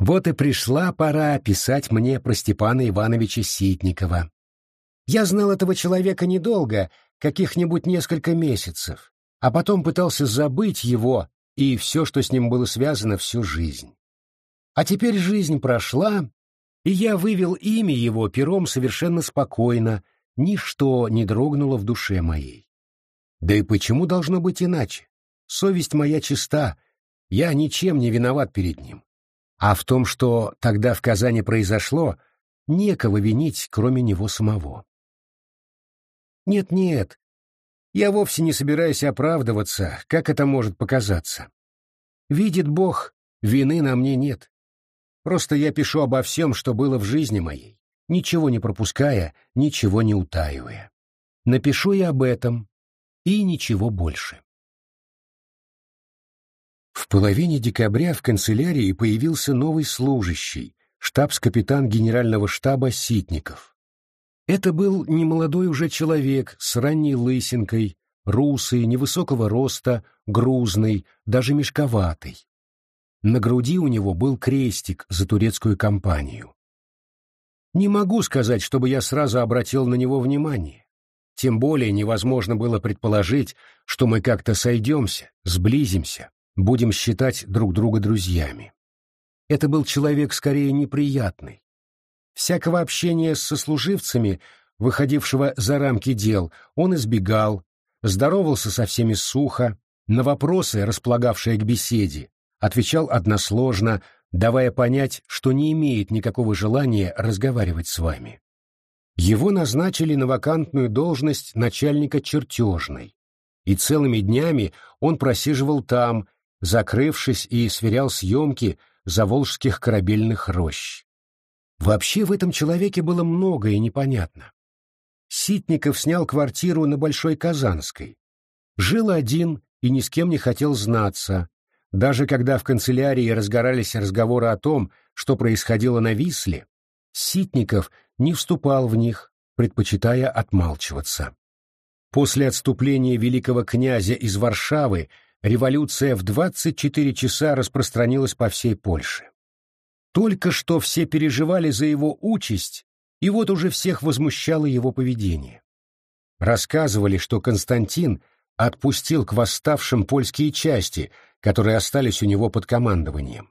Вот и пришла пора писать мне про Степана Ивановича Ситникова. Я знал этого человека недолго, каких-нибудь несколько месяцев, а потом пытался забыть его и все, что с ним было связано всю жизнь. А теперь жизнь прошла, и я вывел имя его пером совершенно спокойно, ничто не дрогнуло в душе моей. Да и почему должно быть иначе? Совесть моя чиста, я ничем не виноват перед ним. А в том, что тогда в Казани произошло, некого винить, кроме него самого. Нет-нет, я вовсе не собираюсь оправдываться, как это может показаться. Видит Бог, вины на мне нет. Просто я пишу обо всем, что было в жизни моей, ничего не пропуская, ничего не утаивая. Напишу и об этом, и ничего больше. В половине декабря в канцелярии появился новый служащий, штабс-капитан генерального штаба Ситников. Это был немолодой уже человек с ранней лысинкой, русый, невысокого роста, грузный, даже мешковатый. На груди у него был крестик за турецкую компанию. Не могу сказать, чтобы я сразу обратил на него внимание. Тем более невозможно было предположить, что мы как-то сойдемся, сблизимся, будем считать друг друга друзьями. Это был человек скорее неприятный, Всякого общения с сослуживцами, выходившего за рамки дел, он избегал, здоровался со всеми сухо, на вопросы, располагавшие к беседе, отвечал односложно, давая понять, что не имеет никакого желания разговаривать с вами. Его назначили на вакантную должность начальника чертежной, и целыми днями он просиживал там, закрывшись и сверял съемки заволжских корабельных рощ. Вообще в этом человеке было многое непонятно. Ситников снял квартиру на Большой Казанской. Жил один и ни с кем не хотел знаться. Даже когда в канцелярии разгорались разговоры о том, что происходило на Висле, Ситников не вступал в них, предпочитая отмалчиваться. После отступления великого князя из Варшавы революция в 24 часа распространилась по всей Польше. Только что все переживали за его участь, и вот уже всех возмущало его поведение. Рассказывали, что Константин отпустил к восставшим польские части, которые остались у него под командованием.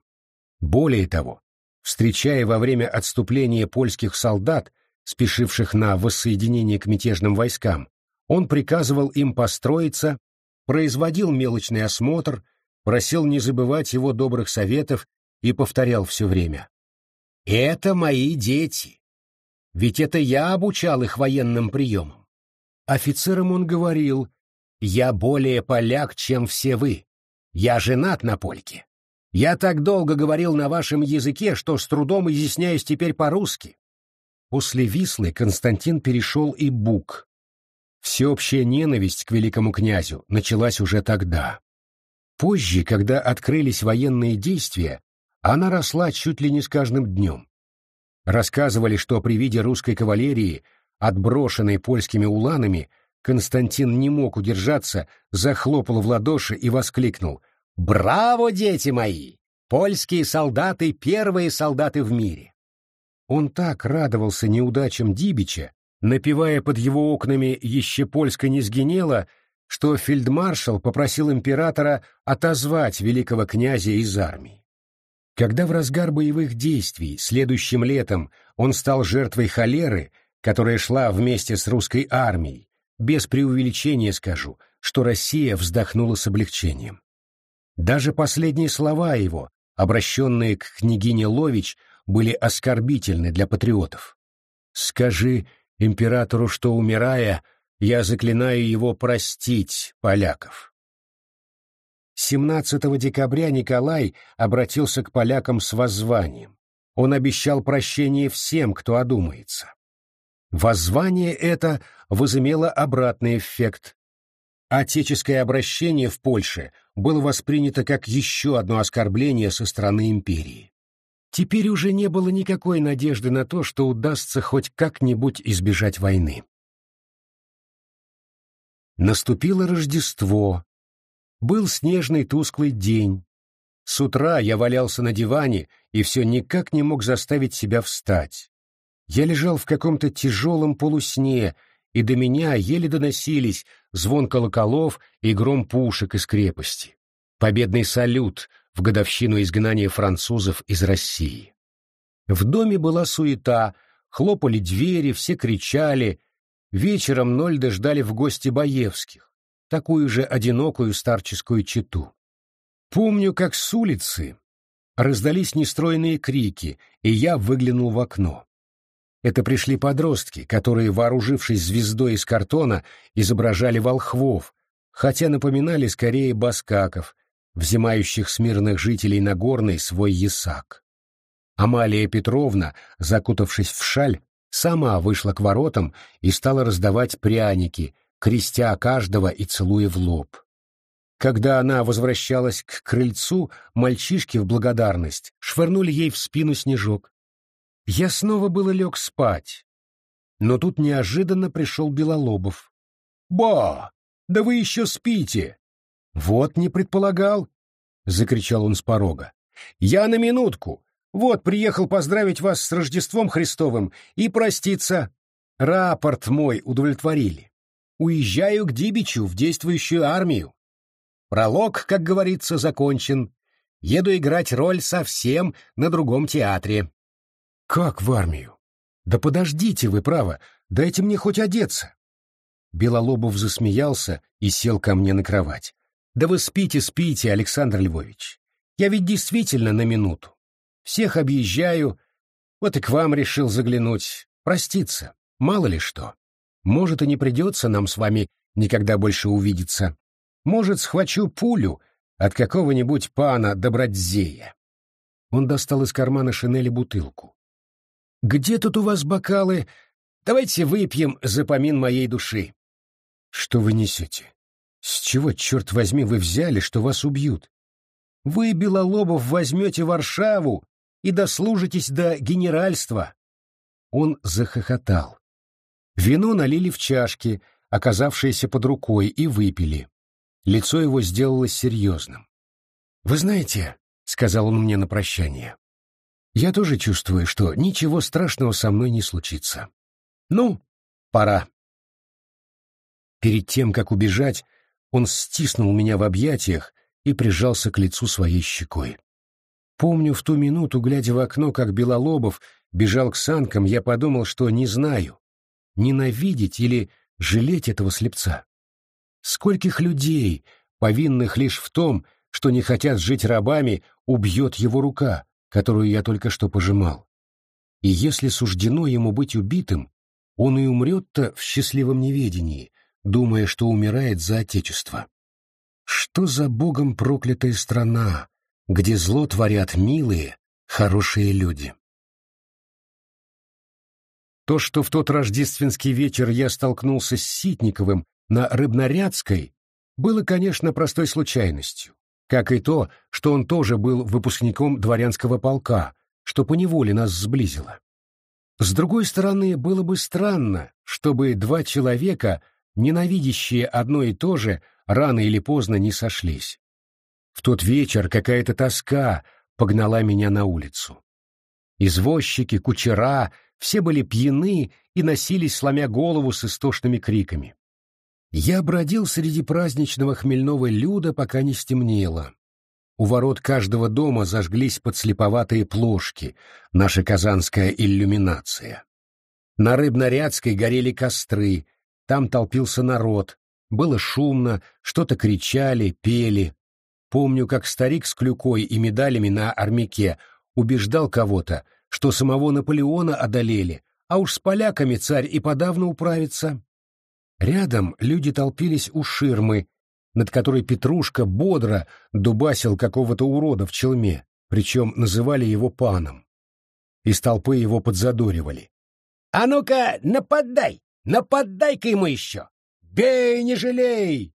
Более того, встречая во время отступления польских солдат, спешивших на воссоединение к мятежным войскам, он приказывал им построиться, производил мелочный осмотр, просил не забывать его добрых советов и повторял все время. «Это мои дети. Ведь это я обучал их военным приемам». Офицерам он говорил, «Я более поляк, чем все вы. Я женат на польке. Я так долго говорил на вашем языке, что с трудом изъясняюсь теперь по-русски». После Вислы Константин перешел и Бук. Всеобщая ненависть к великому князю началась уже тогда. Позже, когда открылись военные действия, она росла чуть ли не с каждым днем. Рассказывали, что при виде русской кавалерии, отброшенной польскими уланами, Константин не мог удержаться, захлопал в ладоши и воскликнул «Браво, дети мои! Польские солдаты — первые солдаты в мире!» Он так радовался неудачам Дибича, напевая под его окнами «Еще польска не сгинела», что фельдмаршал попросил императора отозвать великого князя из армии. Когда в разгар боевых действий следующим летом он стал жертвой холеры, которая шла вместе с русской армией, без преувеличения скажу, что Россия вздохнула с облегчением. Даже последние слова его, обращенные к княгине Лович, были оскорбительны для патриотов. «Скажи императору, что, умирая, я заклинаю его простить поляков». 17 декабря Николай обратился к полякам с воззванием. Он обещал прощение всем, кто одумается. Воззвание это возымело обратный эффект. Отеческое обращение в Польше было воспринято как еще одно оскорбление со стороны империи. Теперь уже не было никакой надежды на то, что удастся хоть как-нибудь избежать войны. Наступило Рождество, был снежный тусклый день. С утра я валялся на диване и все никак не мог заставить себя встать. Я лежал в каком-то тяжелом полусне, и до меня еле доносились звон колоколов и гром пушек из крепости. Победный салют в годовщину изгнания французов из России. В доме была суета, хлопали двери, все кричали. Вечером Нольда ждали в гости Баевских, такую же одинокую старческую чету. Помню, как с улицы раздались нестройные крики, и я выглянул в окно. Это пришли подростки, которые, вооружившись звездой из картона, изображали волхвов, хотя напоминали скорее баскаков, взимающих с мирных жителей Нагорной свой ясак. Амалия Петровна, закутавшись в шаль, сама вышла к воротам и стала раздавать пряники, крестя каждого и целуя в лоб. Когда она возвращалась к крыльцу, мальчишки в благодарность швырнули ей в спину снежок. Я снова было лег спать, но тут неожиданно пришел Белолобов. «Ба! Да вы еще спите!» «Вот не предполагал!» — закричал он с порога. «Я на минутку! Вот, приехал поздравить вас с Рождеством Христовым и проститься. Рапорт мой удовлетворили. Уезжаю к Дибичу в действующую армию. Пролог, как говорится, закончен. Еду играть роль совсем на другом театре. Как в армию? Да подождите вы, право, дайте мне хоть одеться. Белолобов засмеялся и сел ко мне на кровать. Да вы спите, спите, Александр Львович. Я ведь действительно на минуту. Всех объезжаю, вот и к вам решил заглянуть, проститься, мало ли что. Может, и не придется нам с вами никогда больше увидеться. Может, схвачу пулю от какого-нибудь пана Добродзея. Он достал из кармана шинели бутылку. «Где тут у вас бокалы? Давайте выпьем за помин моей души». «Что вы несете? С чего, черт возьми, вы взяли, что вас убьют? Вы, Белолобов, возьмете Варшаву и дослужитесь до генеральства. Он захохотал. Вино налили в чашки, оказавшиеся под рукой, и выпили. Лицо его сделалось серьезным. «Вы знаете», — сказал он мне на прощание, — «я тоже чувствую, что ничего страшного со мной не случится. Ну, пора». Перед тем, как убежать, он стиснул меня в объятиях и прижался к лицу своей щекой. Помню, в ту минуту, глядя в окно, как Белолобов бежал к санкам, я подумал, что не знаю, ненавидеть или жалеть этого слепца. Скольких людей, повинных лишь в том, что не хотят жить рабами, убьет его рука, которую я только что пожимал. И если суждено ему быть убитым, он и умрет-то в счастливом неведении, думая, что умирает за Отечество. Что за богом проклятая страна, где зло творят милые, хорошие люди. То, что в тот рождественский вечер я столкнулся с Ситниковым на Рыбнорядской, было, конечно, простой случайностью, как и то, что он тоже был выпускником дворянского полка, что поневоле нас сблизило. С другой стороны, было бы странно, чтобы два человека, ненавидящие одно и то же, рано или поздно не сошлись. В тот вечер какая-то тоска погнала меня на улицу. Извозчики, кучера — все были пьяны и носились, сломя голову с истошными криками. Я бродил среди праздничного хмельного люда, пока не стемнело. У ворот каждого дома зажглись подслеповатые плошки, наша казанская иллюминация. На Рыбнорядской горели костры, там толпился народ, было шумно, что-то кричали, пели. Помню, как старик с клюкой и медалями на армяке убеждал кого-то, что самого Наполеона одолели, а уж с поляками царь и подавно управится. Рядом люди толпились у ширмы, над которой Петрушка бодро дубасил какого-то урода в челме, причем называли его паном. Из толпы его подзадоривали. «А ну-ка, нападай! Нападай-ка ему еще! Бей, не жалей!»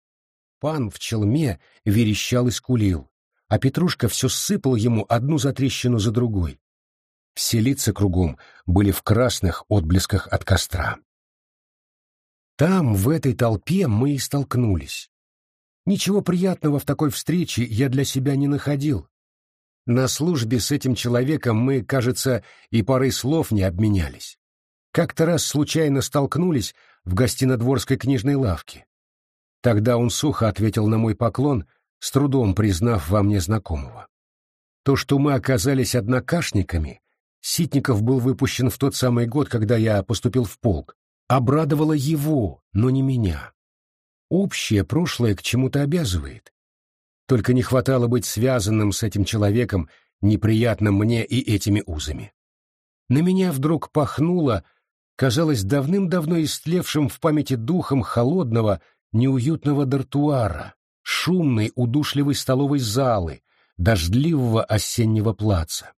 Пан в челме верещал и скулил, а Петрушка все сыпал ему одну затрещину за другой. Все лица кругом были в красных отблесках от костра. Там, в этой толпе, мы и столкнулись. Ничего приятного в такой встрече я для себя не находил. На службе с этим человеком мы, кажется, и парой слов не обменялись. Как-то раз случайно столкнулись в гостинодворской книжной лавке. Тогда он сухо ответил на мой поклон, с трудом признав во мне знакомого. То, что мы оказались однокашниками, Ситников был выпущен в тот самый год, когда я поступил в полк, обрадовало его, но не меня. Общее прошлое к чему-то обязывает. Только не хватало быть связанным с этим человеком, неприятным мне и этими узами. На меня вдруг пахнуло, казалось, давным-давно истлевшим в памяти духом холодного, неуютного дартуара, шумной, удушливой столовой залы, дождливого осеннего плаца.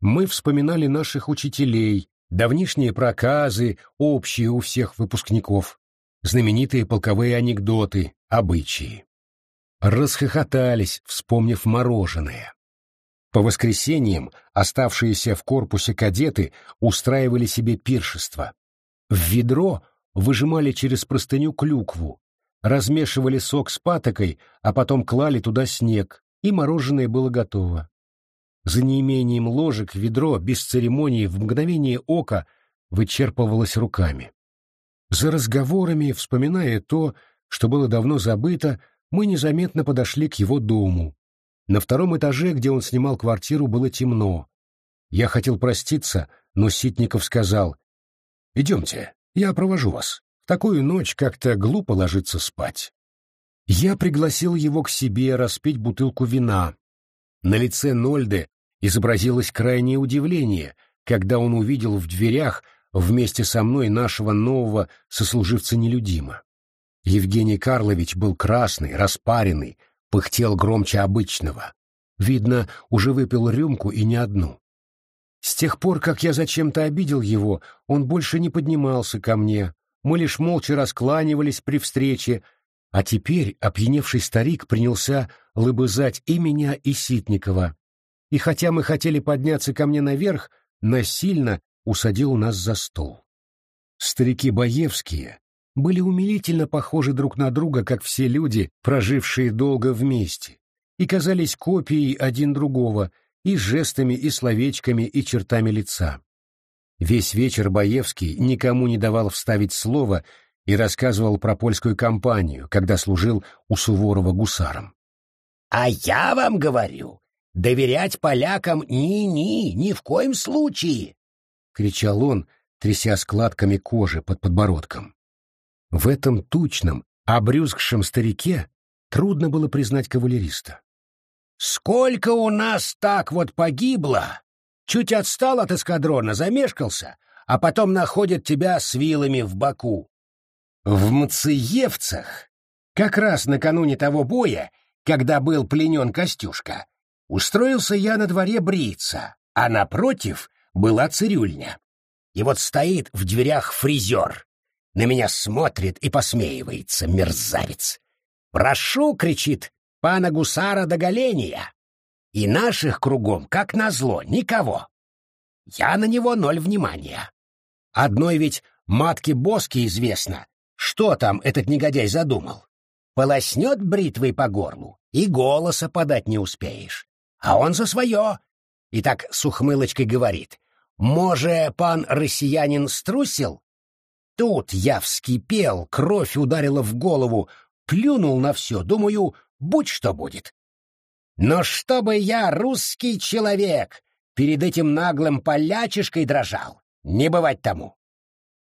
Мы вспоминали наших учителей, давнишние проказы, общие у всех выпускников, знаменитые полковые анекдоты, обычаи. Расхохотались, вспомнив мороженое. По воскресеньям оставшиеся в корпусе кадеты устраивали себе пиршество. В ведро выжимали через простыню клюкву, размешивали сок с патокой, а потом клали туда снег, и мороженое было готово. За неимением ложек ведро без церемонии в мгновение ока вычерпывалось руками. За разговорами, вспоминая то, что было давно забыто, мы незаметно подошли к его дому. На втором этаже, где он снимал квартиру, было темно. Я хотел проститься, но Ситников сказал, «Идемте, я провожу вас. В такую ночь как-то глупо ложиться спать. Я пригласил его к себе распить бутылку вина. На лице Нольде изобразилось крайнее удивление, когда он увидел в дверях вместе со мной нашего нового сослуживца нелюдима. Евгений Карлович был красный, распаренный, пыхтел громче обычного. Видно, уже выпил рюмку и не одну. С тех пор, как я зачем-то обидел его, он больше не поднимался ко мне, мы лишь молча раскланивались при встрече, а теперь опьяневший старик принялся лыбызать и меня, и Ситникова. И хотя мы хотели подняться ко мне наверх, насильно усадил нас за стол. Старики Боевские были умилительно похожи друг на друга, как все люди, прожившие долго вместе, и казались копией один другого и жестами, и словечками, и чертами лица. Весь вечер Баевский никому не давал вставить слово и рассказывал про польскую кампанию, когда служил у Суворова гусаром. «А я вам говорю, доверять полякам ни-ни, ни в коем случае!» — кричал он, тряся складками кожи под подбородком. В этом тучном, обрюзгшем старике трудно было признать кавалериста. «Сколько у нас так вот погибло, Чуть отстал от эскадрона, замешкался, а потом находят тебя с вилами в боку. В Мациевцах, как раз накануне того боя, когда был пленен Костюшка, устроился я на дворе бриться, а напротив была цирюльня. И вот стоит в дверях фризер, на меня смотрит и посмеивается, мерзавец. «Прошу!» — кричит, «пана гусара до голения!» И наших кругом, как назло, никого. Я на него ноль внимания. Одной ведь матке Боски известно, что там этот негодяй задумал. Полоснет бритвой по горлу, и голоса подать не успеешь. А он за свое. И так с ухмылочкой говорит. «Може, пан россиянин струсил?» Тут я вскипел, кровь ударила в голову, плюнул на все, думаю, будь что будет. Но чтобы я, русский человек, перед этим наглым полячишкой дрожал, не бывать тому.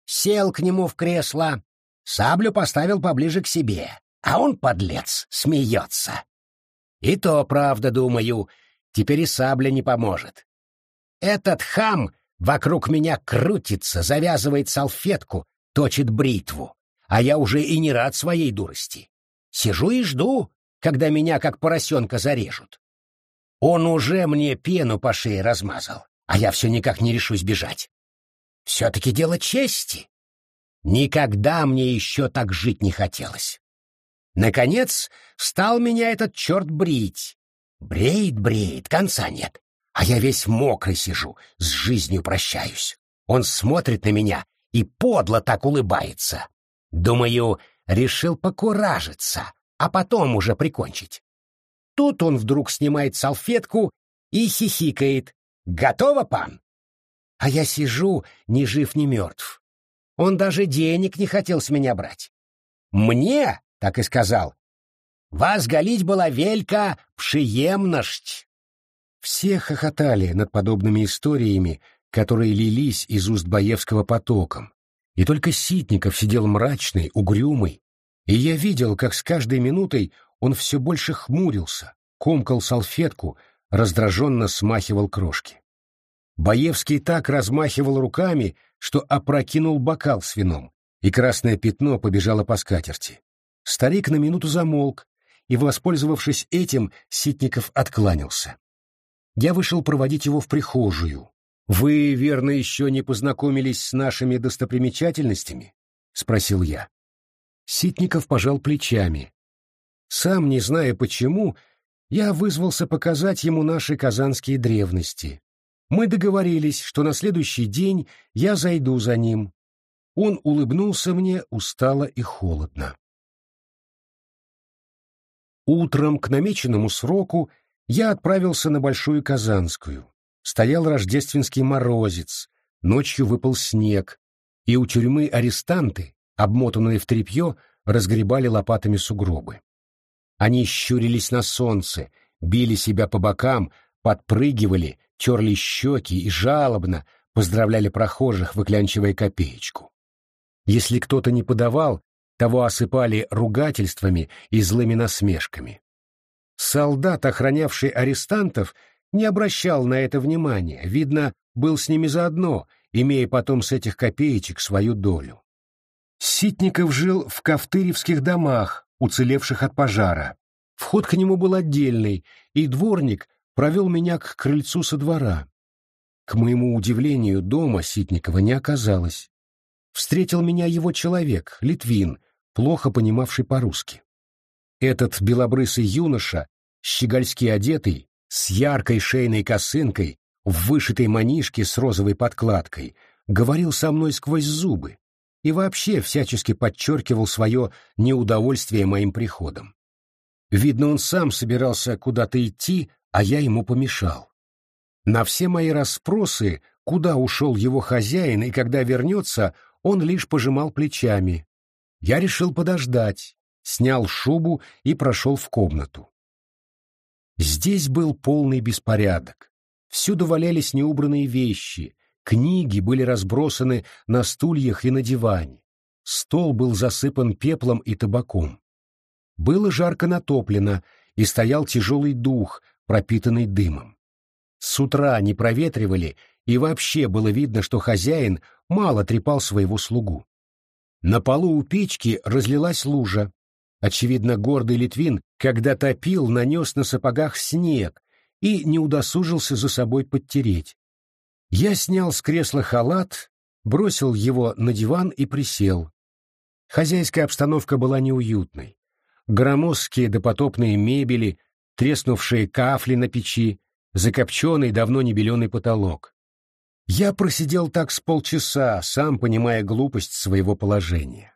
Сел к нему в кресло, саблю поставил поближе к себе, а он, подлец, смеется. И то, правда, думаю, теперь и сабля не поможет. Этот хам вокруг меня крутится, завязывает салфетку, точит бритву, а я уже и не рад своей дурости. Сижу и жду, когда меня как поросенка зарежут. Он уже мне пену по шее размазал, а я все никак не решусь бежать. Все-таки дело чести. Никогда мне еще так жить не хотелось. Наконец, стал меня этот черт брить. Бреет, бреет, конца нет. А я весь мокрый сижу, с жизнью прощаюсь. Он смотрит на меня и подло так улыбается. Думаю, решил покуражиться, а потом уже прикончить. Тут он вдруг снимает салфетку и хихикает. «Готово, пан?» А я сижу, ни жив, ни мертв. Он даже денег не хотел с меня брать. Мне, так и сказал, вас галить была велька пшиемношť. Все хохотали над подобными историями, которые лились из уст Боевского потоком. И только Ситников сидел мрачный, угрюмый, и я видел, как с каждой минутой он все больше хмурился, комкал салфетку, раздраженно смахивал крошки. Боевский так размахивал руками, что опрокинул бокал с вином, и красное пятно побежало по скатерти. Старик на минуту замолк, и, воспользовавшись этим, Ситников откланялся. Я вышел проводить его в прихожую. «Вы, верно, еще не познакомились с нашими достопримечательностями?» — спросил я. Ситников пожал плечами. Сам, не зная почему, я вызвался показать ему наши казанские древности. Мы договорились, что на следующий день я зайду за ним. Он улыбнулся мне устало и холодно. Утром к намеченному сроку я отправился на Большую Казанскую. Стоял рождественский морозец, ночью выпал снег, и у тюрьмы арестанты, обмотанные в тряпье, разгребали лопатами сугробы. Они щурились на солнце, били себя по бокам, подпрыгивали, терли щеки и жалобно поздравляли прохожих, выклянчивая копеечку. Если кто-то не подавал, того осыпали ругательствами и злыми насмешками. Солдат, охранявший арестантов, не обращал на это внимания, видно, был с ними заодно, имея потом с этих копеечек свою долю. Ситников жил в кафтыревских домах, уцелевших от пожара. Вход к нему был отдельный, и дворник провел меня к крыльцу со двора. К моему удивлению, дома Ситникова не оказалось. Встретил меня его человек, Литвин, плохо понимавший по-русски. Этот белобрысый юноша, щегольски одетый, с яркой шейной косынкой, в вышитой манишке с розовой подкладкой, говорил со мной сквозь зубы и вообще всячески подчеркивал свое неудовольствие моим приходом. Видно, он сам собирался куда-то идти, а я ему помешал. На все мои расспросы, куда ушел его хозяин и когда вернется, он лишь пожимал плечами. Я решил подождать, снял шубу и прошел в комнату. Здесь был полный беспорядок. Всюду валялись неубранные вещи, книги были разбросаны на стульях и на диване. Стол был засыпан пеплом и табаком. Было жарко натоплено, и стоял тяжелый дух, пропитанный дымом. С утра не проветривали, и вообще было видно, что хозяин мало трепал своего слугу. На полу у печки разлилась лужа. Очевидно, гордый Литвин, когда топил, нанес на сапогах снег и не удосужился за собой подтереть. Я снял с кресла халат, бросил его на диван и присел. Хозяйская обстановка была неуютной. Громоздкие допотопные мебели, треснувшие кафли на печи, закопченный, давно не беленый потолок. Я просидел так с полчаса, сам понимая глупость своего положения.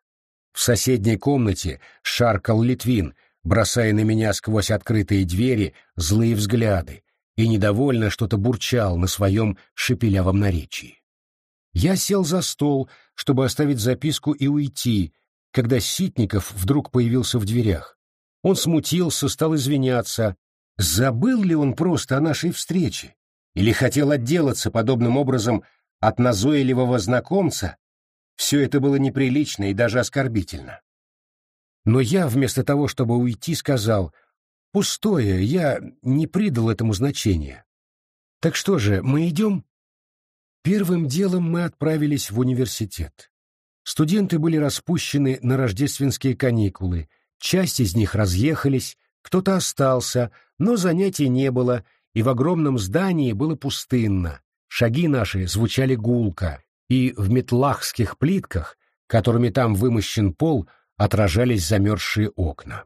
В соседней комнате шаркал Литвин, бросая на меня сквозь открытые двери злые взгляды, и недовольно что-то бурчал на своем шепелявом наречии. Я сел за стол, чтобы оставить записку и уйти, когда Ситников вдруг появился в дверях. Он смутился, стал извиняться. Забыл ли он просто о нашей встрече? Или хотел отделаться подобным образом от назойливого знакомца? Все это было неприлично и даже оскорбительно. Но я, вместо того, чтобы уйти, сказал, «Пустое, я не придал этому значения». «Так что же, мы идем?» Первым делом мы отправились в университет. Студенты были распущены на рождественские каникулы, Часть из них разъехались, кто-то остался, но занятий не было, и в огромном здании было пустынно. Шаги наши звучали гулко, и в метлахских плитках, которыми там вымощен пол, отражались замерзшие окна.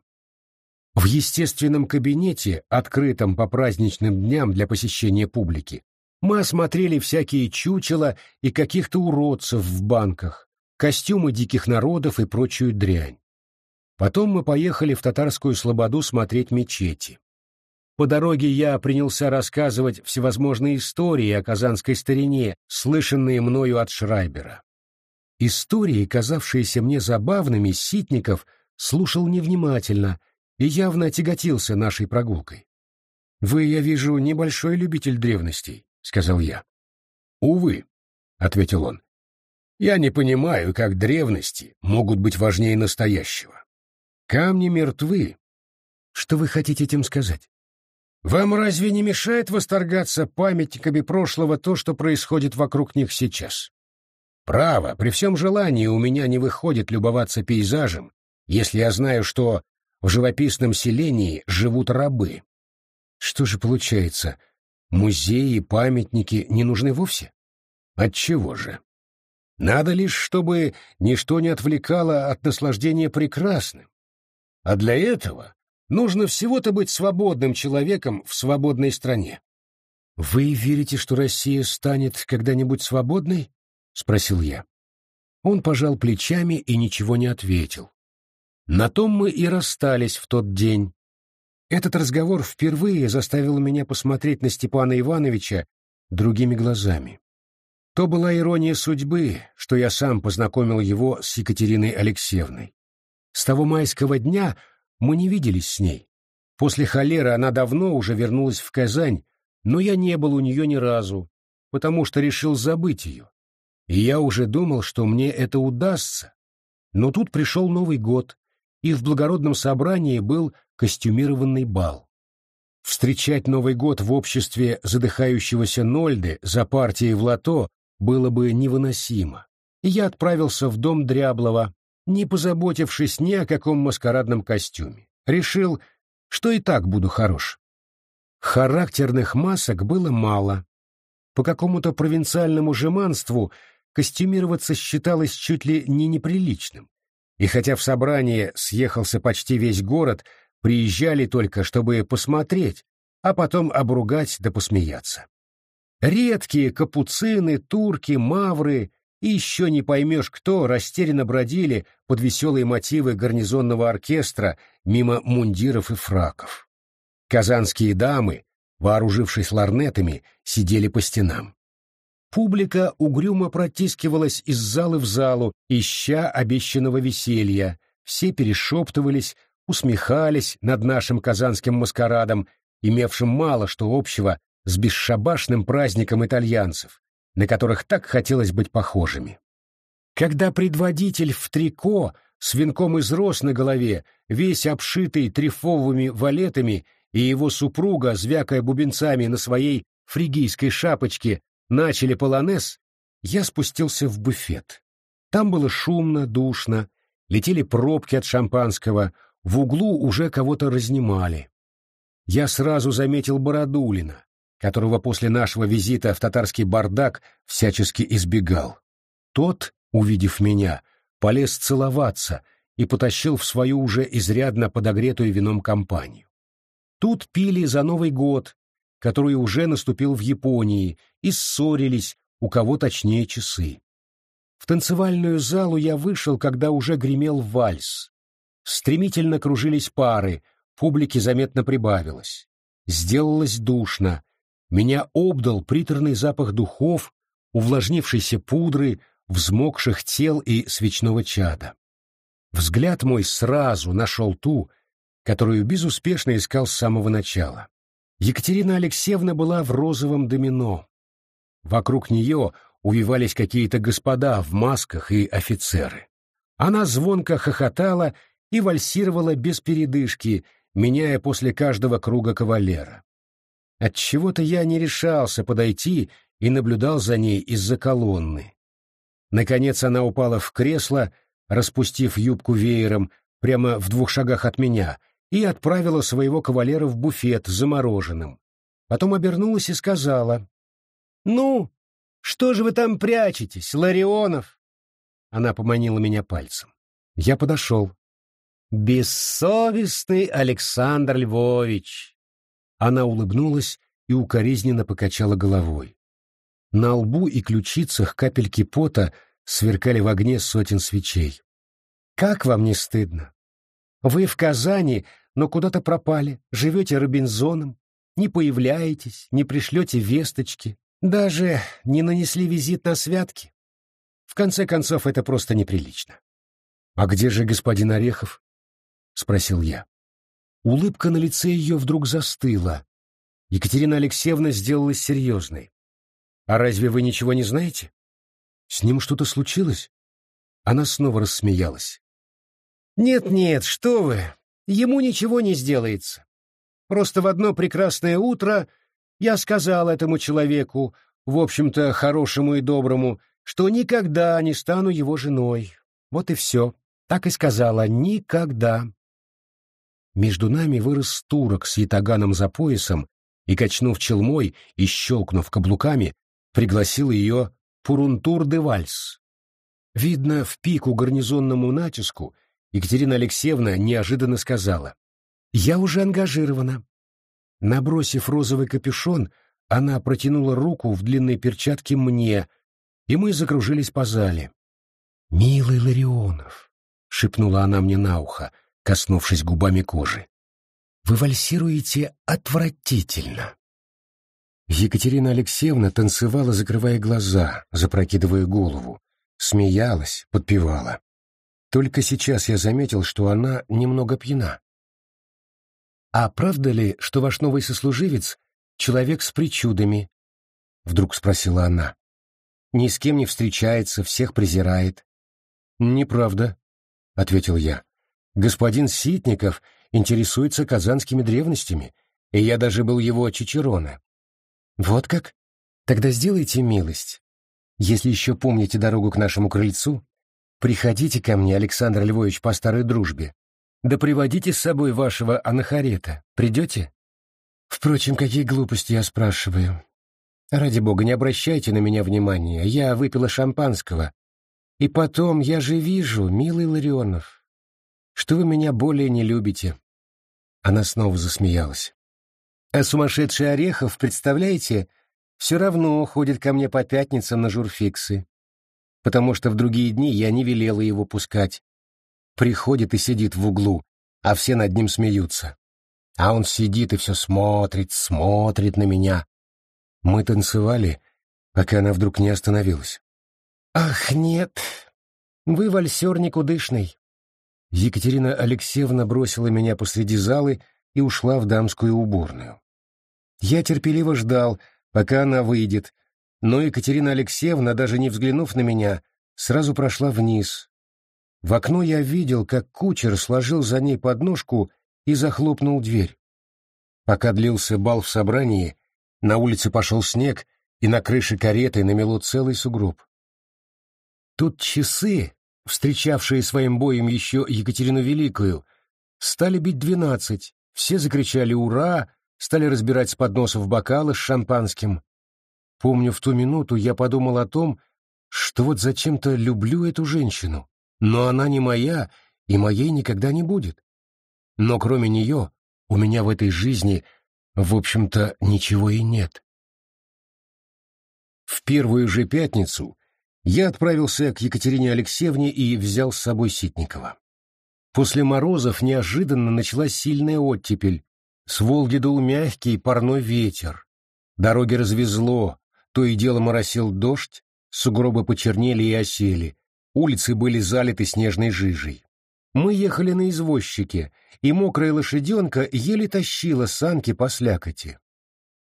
В естественном кабинете, открытом по праздничным дням для посещения публики, мы осмотрели всякие чучела и каких-то уродцев в банках, костюмы диких народов и прочую дрянь. Потом мы поехали в татарскую слободу смотреть мечети. По дороге я принялся рассказывать всевозможные истории о казанской старине, слышанные мною от Шрайбера. Истории, казавшиеся мне забавными, Ситников слушал невнимательно и явно тяготился нашей прогулкой. «Вы, я вижу, небольшой любитель древностей», — сказал я. «Увы», — ответил он. «Я не понимаю, как древности могут быть важнее настоящего. Камни мертвы. Что вы хотите этим сказать? Вам разве не мешает восторгаться памятниками прошлого то, что происходит вокруг них сейчас? Право, при всем желании у меня не выходит любоваться пейзажем, если я знаю, что в живописном селении живут рабы. Что же получается, музеи и памятники не нужны вовсе? Отчего же? Надо лишь, чтобы ничто не отвлекало от наслаждения прекрасным. А для этого нужно всего-то быть свободным человеком в свободной стране. «Вы верите, что Россия станет когда-нибудь свободной?» — спросил я. Он пожал плечами и ничего не ответил. На том мы и расстались в тот день. Этот разговор впервые заставил меня посмотреть на Степана Ивановича другими глазами. То была ирония судьбы, что я сам познакомил его с Екатериной Алексеевной. С того майского дня мы не виделись с ней. После холеры она давно уже вернулась в Казань, но я не был у нее ни разу, потому что решил забыть ее. И я уже думал, что мне это удастся. Но тут пришел Новый год, и в благородном собрании был костюмированный бал. Встречать Новый год в обществе задыхающегося Нольды за партией в лото было бы невыносимо. И я отправился в дом Дряблова, не позаботившись ни о каком маскарадном костюме. Решил, что и так буду хорош. Характерных масок было мало. По какому-то провинциальному жеманству костюмироваться считалось чуть ли не неприличным. И хотя в собрание съехался почти весь город, приезжали только, чтобы посмотреть, а потом обругать да посмеяться. Редкие капуцины, турки, мавры и еще не поймешь кто растерянно бродили под веселые мотивы гарнизонного оркестра мимо мундиров и фраков. Казанские дамы, вооружившись ларнетами, сидели по стенам. Публика угрюмо протискивалась из залы в залу, ища обещанного веселья. Все перешептывались, усмехались над нашим казанским маскарадом, имевшим мало что общего с бесшабашным праздником итальянцев, на которых так хотелось быть похожими. Когда предводитель в трико с венком из роз на голове, весь обшитый трифовыми валетами, и его супруга, звякая бубенцами на своей фригийской шапочке, начали полонез, я спустился в буфет. Там было шумно, душно, летели пробки от шампанского, в углу уже кого-то разнимали. Я сразу заметил Бородулина, которого после нашего визита в татарский бардак всячески избегал. Тот, увидев меня, полез целоваться и потащил в свою уже изрядно подогретую вином компанию. Тут пили за Новый год, который уже наступил в Японии, и ссорились, у кого точнее часы. В танцевальную залу я вышел, когда уже гремел вальс. Стремительно кружились пары, публики заметно прибавилось. Сделалось душно. Меня обдал приторный запах духов, увлажнившейся пудры, взмокших тел и свечного чада. Взгляд мой сразу нашел ту, которую безуспешно искал с самого начала. Екатерина Алексеевна была в розовом домино. Вокруг нее увивались какие-то господа в масках и офицеры. Она звонко хохотала и вальсировала без передышки, меняя после каждого круга кавалера. Отчего-то я не решался подойти и наблюдал за ней из-за колонны. Наконец она упала в кресло, распустив юбку веером прямо в двух шагах от меня, и отправила своего кавалера в буфет с замороженным. Потом обернулась и сказала, «Ну, что же вы там прячетесь, Ларионов?» Она поманила меня пальцем. Я подошел. «Бессовестный Александр Львович!» Она улыбнулась и укоризненно покачала головой. На лбу и ключицах капельки пота сверкали в огне сотен свечей. «Как вам не стыдно? Вы в Казани но куда-то пропали, живете Робинзоном, не появляетесь, не пришлете весточки, даже не нанесли визит на святки. В конце концов, это просто неприлично. «А где же господин Орехов?» — спросил я. Улыбка на лице ее вдруг застыла. Екатерина Алексеевна сделалась серьезной. «А разве вы ничего не знаете? С ним что-то случилось?» Она снова рассмеялась. «Нет-нет, что вы! Ему ничего не сделается. Просто в одно прекрасное утро я сказал этому человеку, в общем-то, хорошему и доброму, что никогда не стану его женой. Вот и все. Так и сказала «никогда». Между нами вырос турок с ятаганом за поясом и, качнув челмой и щелкнув каблуками, пригласил ее «Пурунтур де вальс». Видно, в пику гарнизонному натиску Екатерина Алексеевна неожиданно сказала «Я уже ангажирована». Набросив розовый капюшон, она протянула руку в длинной перчатке мне, и мы закружились по зале. «Милый Ларионов», — шепнула она мне на ухо, коснувшись губами кожи, — «вы вальсируете отвратительно». Екатерина Алексеевна танцевала, закрывая глаза, запрокидывая голову, смеялась, подпевала. Только сейчас я заметил, что она немного пьяна. «А правда ли, что ваш новый сослуживец — человек с причудами?» — вдруг спросила она. «Ни с кем не встречается, всех презирает». «Неправда», — ответил я. «Господин Ситников интересуется казанскими древностями, и я даже был его чичерона». «Вот как? Тогда сделайте милость. Если еще помните дорогу к нашему крыльцу, Приходите ко мне, Александр Львович, по старой дружбе. Да приводите с собой вашего анахарета. Придете? Впрочем, какие глупости я спрашиваю. Ради бога, не обращайте на меня внимания. Я выпила шампанского. И потом, я же вижу, милый Ларионов, что вы меня более не любите. Она снова засмеялась. А сумасшедший Орехов, представляете, все равно ходит ко мне по пятницам на журфиксы потому что в другие дни я не велела его пускать. Приходит и сидит в углу, а все над ним смеются. А он сидит и все смотрит, смотрит на меня. Мы танцевали, пока она вдруг не остановилась. «Ах, нет, вы вальсер никудышный». Екатерина Алексеевна бросила меня посреди залы и ушла в дамскую уборную. Я терпеливо ждал, пока она выйдет, но Екатерина Алексеевна, даже не взглянув на меня, сразу прошла вниз. В окно я видел, как кучер сложил за ней подножку и захлопнул дверь. Пока длился бал в собрании, на улице пошел снег, и на крыше кареты намело целый сугроб. Тут часы, встречавшие своим боем еще Екатерину Великую, стали бить двенадцать, все закричали «Ура!», стали разбирать с подносов бокалы с шампанским. Помню, в ту минуту я подумал о том, что вот зачем-то люблю эту женщину, но она не моя и моей никогда не будет. Но кроме нее у меня в этой жизни, в общем-то, ничего и нет. В первую же пятницу я отправился к Екатерине Алексеевне и взял с собой Ситникова. После морозов неожиданно началась сильная оттепель. С Волги дул мягкий парной ветер. Дороги развезло, то и дело моросил дождь, сугробы почернели и осели, улицы были залиты снежной жижей. Мы ехали на извозчике, и мокрая лошаденка еле тащила санки по слякоти.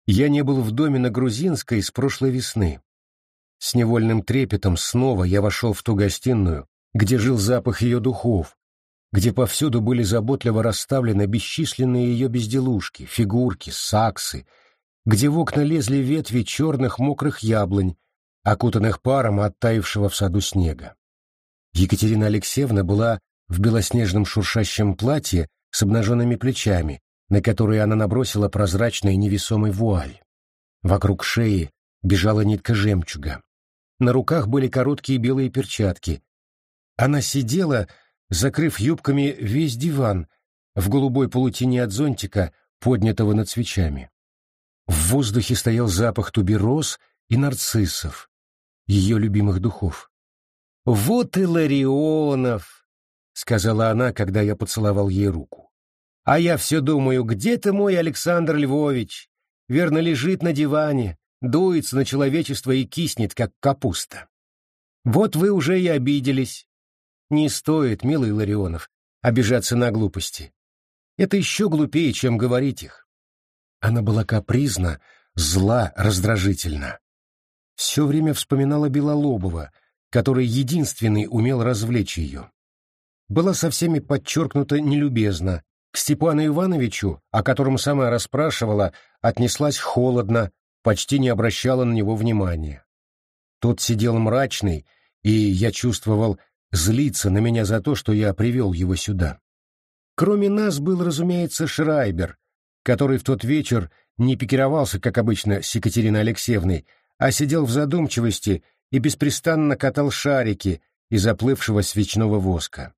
Я не был в доме на Грузинской с прошлой весны. С невольным трепетом снова я вошел в ту гостиную, где жил запах ее духов, где повсюду были заботливо расставлены бесчисленные ее безделушки, фигурки, саксы, где в окна лезли ветви черных мокрых яблонь, окутанных паром оттаившего в саду снега. Екатерина Алексеевна была в белоснежном шуршащем платье с обнаженными плечами, на которые она набросила прозрачный невесомый вуаль. Вокруг шеи бежала нитка жемчуга. На руках были короткие белые перчатки. Она сидела, закрыв юбками весь диван, в голубой полутени от зонтика, поднятого над свечами. В воздухе стоял запах тубероз и нарциссов, ее любимых духов. «Вот и Ларионов!» — сказала она, когда я поцеловал ей руку. «А я все думаю, где ты мой Александр Львович? верно лежит на диване, дуется на человечество и киснет, как капуста. Вот вы уже и обиделись. Не стоит, милый Ларионов, обижаться на глупости. Это еще глупее, чем говорить их. Она была капризна, зла, раздражительна. Все время вспоминала Белолобова, который единственный умел развлечь ее. Была со всеми подчеркнуто нелюбезна, к Степану Ивановичу, о котором сама расспрашивала, отнеслась холодно, почти не обращала на него внимания. Тот сидел мрачный, и я чувствовал злиться на меня за то, что я привел его сюда. Кроме нас был, разумеется, Шрайбер, который в тот вечер не пикировался, как обычно, с Екатериной Алексеевной, а сидел в задумчивости и беспрестанно катал шарики из оплывшего свечного воска.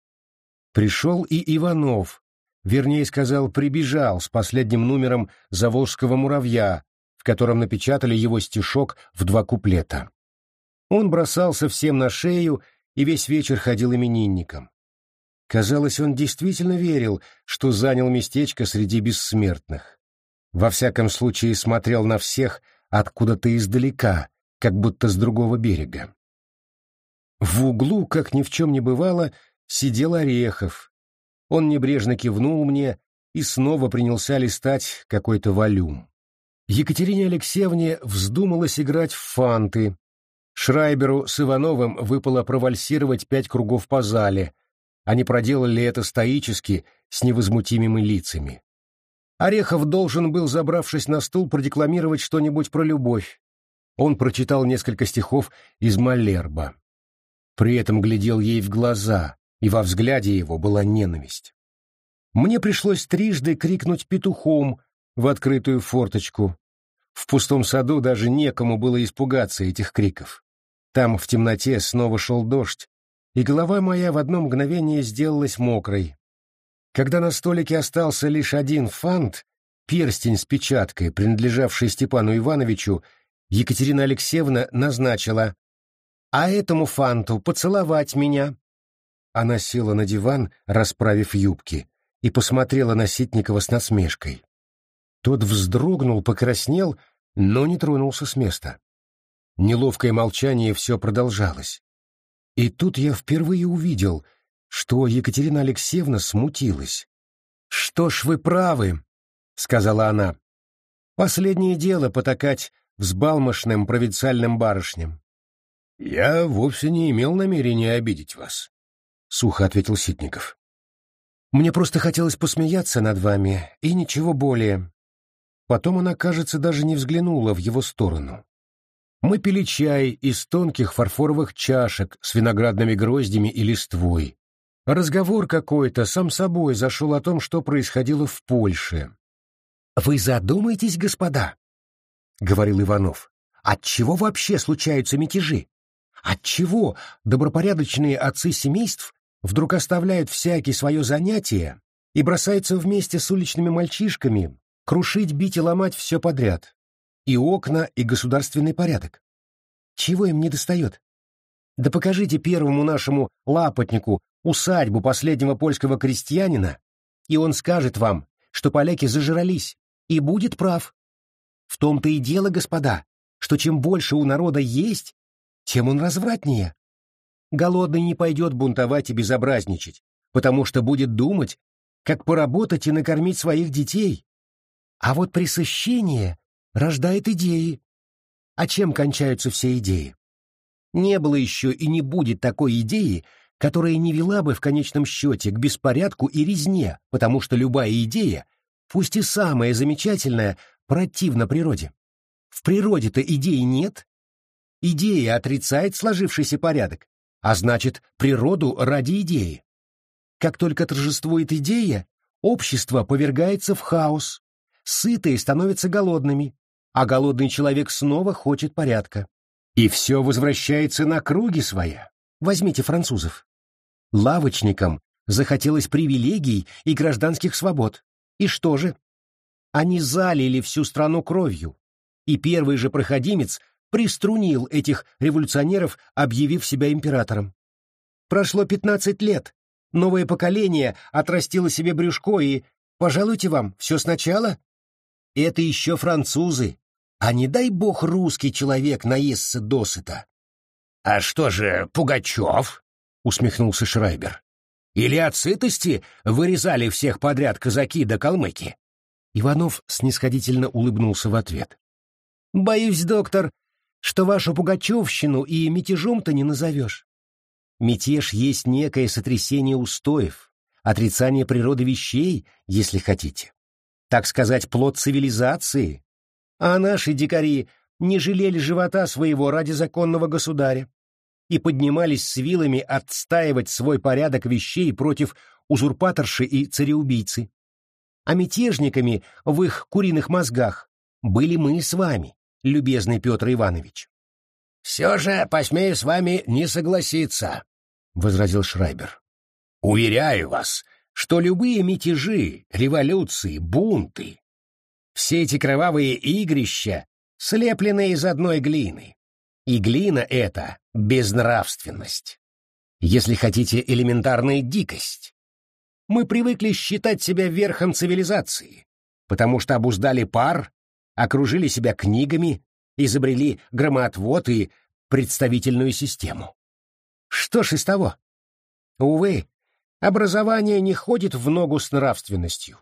Пришел и Иванов, вернее сказал, прибежал с последним номером «Заволжского муравья», в котором напечатали его стишок в два куплета. Он бросался всем на шею и весь вечер ходил именинником. Казалось, он действительно верил, что занял местечко среди бессмертных. Во всяком случае, смотрел на всех откуда-то издалека, как будто с другого берега. В углу, как ни в чем не бывало, сидел Орехов. Он небрежно кивнул мне и снова принялся листать какой-то валюм. Екатерине Алексеевне вздумалось играть в фанты. Шрайберу с Ивановым выпало провальсировать пять кругов по зале. Они проделали это стоически, с невозмутимыми лицами. Орехов должен был, забравшись на стул, продекламировать что-нибудь про любовь. Он прочитал несколько стихов из Малерба. При этом глядел ей в глаза, и во взгляде его была ненависть. Мне пришлось трижды крикнуть петухом в открытую форточку. В пустом саду даже некому было испугаться этих криков. Там в темноте снова шел дождь, и голова моя в одно мгновение сделалась мокрой. Когда на столике остался лишь один фант, перстень с печаткой, принадлежавший Степану Ивановичу, Екатерина Алексеевна назначила «А этому фанту поцеловать меня». Она села на диван, расправив юбки, и посмотрела на Ситникова с насмешкой. Тот вздрогнул, покраснел, но не тронулся с места. Неловкое молчание все продолжалось. И тут я впервые увидел, что Екатерина Алексеевна смутилась. «Что ж вы правы», — сказала она. «Последнее дело потакать взбалмошным провинциальным барышням». «Я вовсе не имел намерения обидеть вас», — сухо ответил Ситников. «Мне просто хотелось посмеяться над вами, и ничего более». Потом она, кажется, даже не взглянула в его сторону. Мы пили чай из тонких фарфоровых чашек с виноградными гроздями и листвой. Разговор какой-то сам собой зашел о том, что происходило в Польше. «Вы задумайтесь, господа», — говорил Иванов, — «отчего вообще случаются мятежи? Отчего добропорядочные отцы семейств вдруг оставляют всякие свое занятие и бросаются вместе с уличными мальчишками крушить, бить и ломать все подряд? И окна, и государственный порядок. Чего им не достает? Да покажите первому нашему лапотнику усадьбу последнего польского крестьянина, и он скажет вам, что поляки зажрались, и будет прав. В том-то и дело, господа, что чем больше у народа есть, тем он развратнее. Голодный не пойдет бунтовать и безобразничать, потому что будет думать, как поработать и накормить своих детей. А вот пресыщение рождает идеи. А чем кончаются все идеи? Не было еще и не будет такой идеи, которая не вела бы в конечном счете к беспорядку и резне, потому что любая идея, пусть и самая замечательная, противна природе. В природе-то идеи нет. Идея отрицает сложившийся порядок, а значит, природу ради идеи. Как только торжествует идея, общество повергается в хаос, сытые становятся голодными, а голодный человек снова хочет порядка. И все возвращается на круги своя. Возьмите французов. Лавочникам захотелось привилегий и гражданских свобод. И что же? Они залили всю страну кровью. И первый же проходимец приструнил этих революционеров, объявив себя императором. Прошло пятнадцать лет. Новое поколение отрастило себе брюшко и, пожалуйте вам, все сначала. Это еще французы, а не дай бог русский человек наестся досыта. — А что же Пугачев? — усмехнулся Шрайбер. — Или от сытости вырезали всех подряд казаки да калмыки? Иванов снисходительно улыбнулся в ответ. — Боюсь, доктор, что вашу пугачевщину и мятежом-то не назовешь. Мятеж есть некое сотрясение устоев, отрицание природы вещей, если хотите. Так сказать, плод цивилизации. А наши дикари не жалели живота своего ради законного государя и поднимались с вилами отстаивать свой порядок вещей против узурпаторши и цареубийцы. А мятежниками в их куриных мозгах были мы с вами, любезный Петр Иванович. — Все же посмею с вами не согласиться, — возразил Шрайбер. — Уверяю вас, что любые мятежи, революции, бунты, все эти кровавые игрища слеплены из одной глины. И глина — это безнравственность. Если хотите, элементарная дикость. Мы привыкли считать себя верхом цивилизации, потому что обуздали пар, окружили себя книгами, изобрели громоотвод и представительную систему. Что ж из того? Увы, образование не ходит в ногу с нравственностью.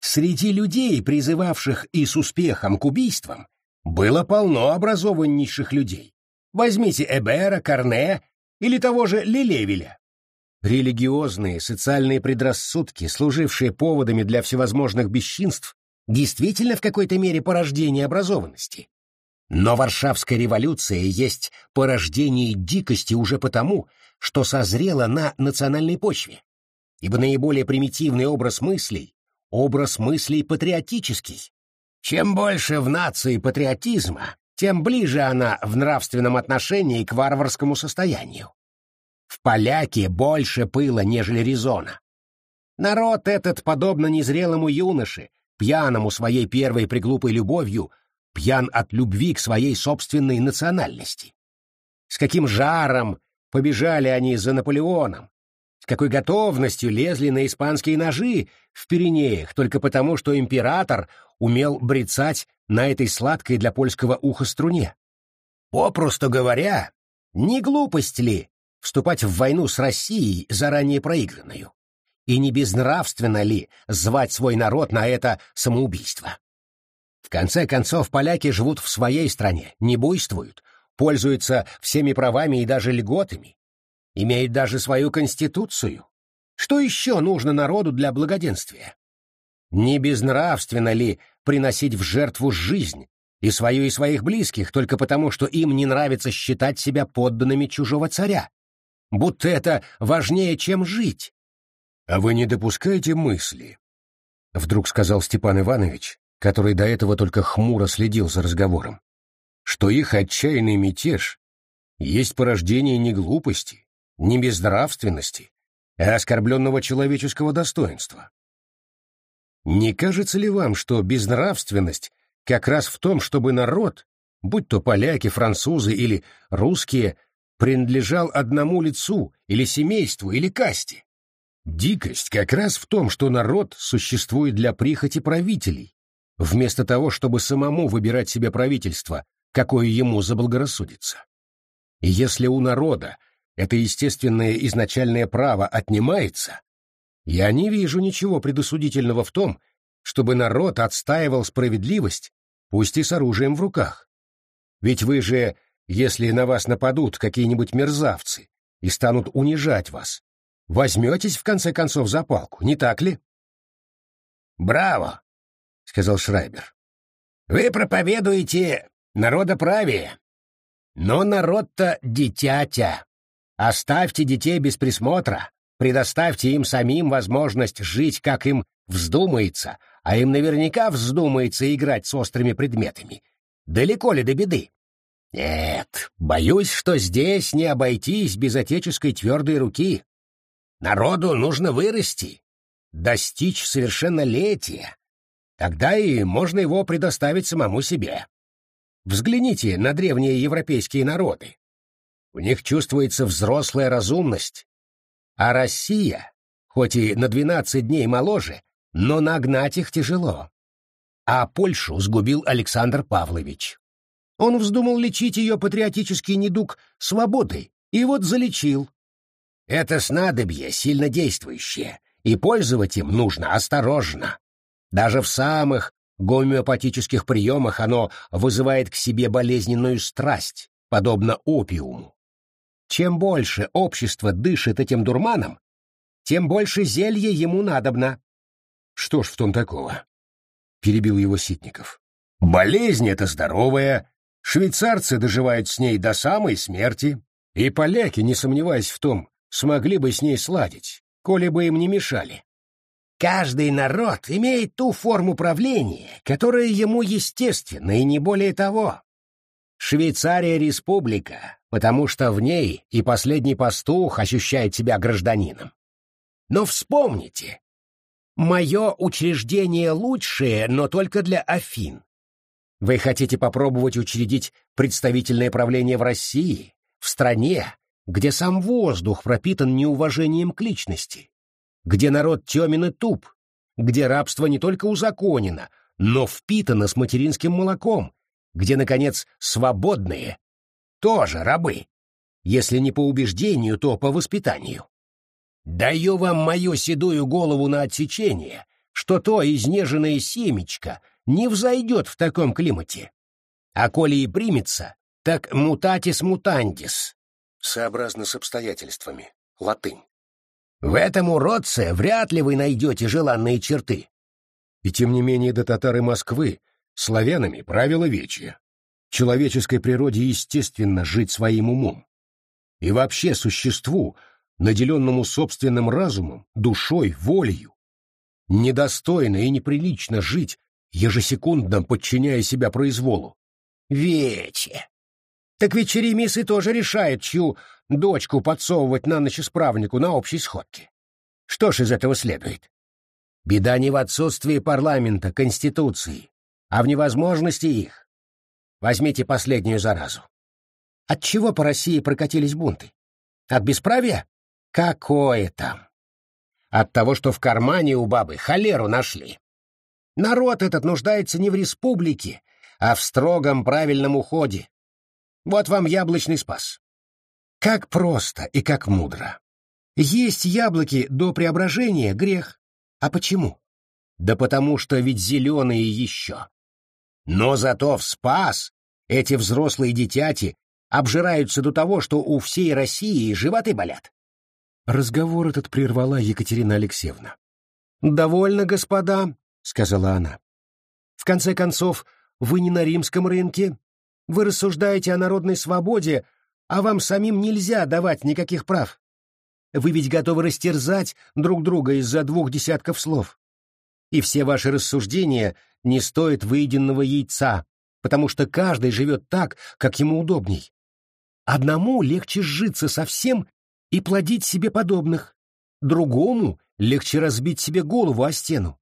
Среди людей, призывавших и с успехом к убийствам, было полно образованнейших людей. Возьмите Эбера, Корне или того же Лелевеля. Религиозные, социальные предрассудки, служившие поводами для всевозможных бесчинств, действительно в какой-то мере порождение образованности. Но Варшавская революция есть порождение дикости уже потому, что созрела на национальной почве. Ибо наиболее примитивный образ мыслей — образ мыслей патриотический. Чем больше в нации патриотизма, тем ближе она в нравственном отношении к варварскому состоянию. В поляке больше пыла, нежели резона. Народ этот, подобно незрелому юноше, пьяному своей первой приглупой любовью, пьян от любви к своей собственной национальности. С каким жаром побежали они за Наполеоном, какой готовностью лезли на испанские ножи в Пиренеях только потому, что император умел брецать на этой сладкой для польского уха струне. Попросту говоря, не глупость ли вступать в войну с Россией, заранее проигранную? И не безнравственно ли звать свой народ на это самоубийство? В конце концов, поляки живут в своей стране, не буйствуют, пользуются всеми правами и даже льготами, имеют даже свою конституцию. Что еще нужно народу для благоденствия? Не безнравственно ли приносить в жертву жизнь, и свою, и своих близких, только потому, что им не нравится считать себя подданными чужого царя? Будто это важнее, чем жить. «А вы не допускаете мысли?» — вдруг сказал Степан Иванович, который до этого только хмуро следил за разговором, что их отчаянный мятеж есть порождение не глупости, не безнравственности, а оскорбленного человеческого достоинства. Не кажется ли вам, что безнравственность как раз в том, чтобы народ, будь то поляки, французы или русские, принадлежал одному лицу или семейству или касте? Дикость как раз в том, что народ существует для прихоти правителей, вместо того, чтобы самому выбирать себе правительство, какое ему заблагорассудится. Если у народа это естественное изначальное право отнимается, я не вижу ничего предосудительного в том, чтобы народ отстаивал справедливость, пусть и с оружием в руках. Ведь вы же, если на вас нападут какие-нибудь мерзавцы и станут унижать вас, возьметесь, в конце концов, за палку, не так ли? «Браво!» — сказал Шрайбер. «Вы проповедуете народоправие. Но народ-то дитятя. Оставьте детей без присмотра, предоставьте им самим возможность жить, как им вздумается, а им наверняка вздумается играть с острыми предметами. Далеко ли до беды? Нет, боюсь, что здесь не обойтись без отеческой твердой руки. Народу нужно вырасти, достичь совершеннолетия. Тогда и можно его предоставить самому себе. Взгляните на древние европейские народы. У них чувствуется взрослая разумность. А Россия, хоть и на 12 дней моложе, но нагнать их тяжело. а Польшу сгубил Александр Павлович. Он вздумал лечить ее патриотический недуг свободой, и вот залечил. Это снадобье сильно действующее, и пользовать им нужно осторожно. Даже в самых гомеопатических приемах оно вызывает к себе болезненную страсть, подобно опиуму. Чем больше общество дышит этим дурманом, тем больше зелья ему надобно. Что ж в том такого? Перебил его Ситников. Болезнь эта здоровая, швейцарцы доживают с ней до самой смерти, и поляки, не сомневаясь в том, смогли бы с ней сладить, коли бы им не мешали. Каждый народ имеет ту форму правления, которая ему естественна, и не более того. Швейцария — республика, потому что в ней и последний пастух ощущает себя гражданином. Но вспомните, мое учреждение лучшее, но только для Афин. Вы хотите попробовать учредить представительное правление в России, в стране, где сам воздух пропитан неуважением к личности, где народ темен и туп, где рабство не только узаконено, но впитано с материнским молоком, где, наконец, свободные тоже рабы, если не по убеждению, то по воспитанию. Даю вам мою седую голову на отсечение, что то изнеженное семечко не взойдет в таком климате. А коли и примется, так мутатис мутандис, сообразно с обстоятельствами. Латынь. В этом уродце вряд ли вы найдете желанные черты. И тем не менее до татары Москвы славянами правило вечье. Человеческой природе естественно жить своим умом. И вообще существу, наделенному собственным разумом, душой, волею, недостойно и неприлично жить, ежесекундно подчиняя себя произволу. Вече. Так ведь черемисы тоже решают, чью дочку подсовывать на ночь исправнику на общей сходке. Что ж из этого следует? Беда не в отсутствии парламента, конституции, а в невозможности их. Возьмите последнюю заразу. От чего по России прокатились бунты? От бесправия? Какое там? От того, что в кармане у бабы холеру нашли. Народ этот нуждается не в республике, а в строгом правильном уходе, вот вам яблочный спас. Как просто и как мудро. Есть яблоки до преображения — грех. А почему? Да потому что ведь зеленые еще. Но зато в спас эти взрослые детяти обжираются до того, что у всей России животы болят. Разговор этот прервала Екатерина Алексеевна. «Довольно, господа», — сказала она. «В конце концов, вы не на римском рынке, вы рассуждаете о народной свободе, а вам самим нельзя давать никаких прав. Вы ведь готовы растерзать друг друга из-за двух десятков слов. И все ваши рассуждения не стоят выеденного яйца, потому что каждый живет так, как ему удобней. Одному легче сжиться совсем и плодить себе подобных, другому легче разбить себе голову о стену.